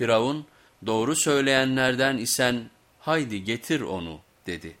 Firavun doğru söyleyenlerden isen haydi getir onu dedi.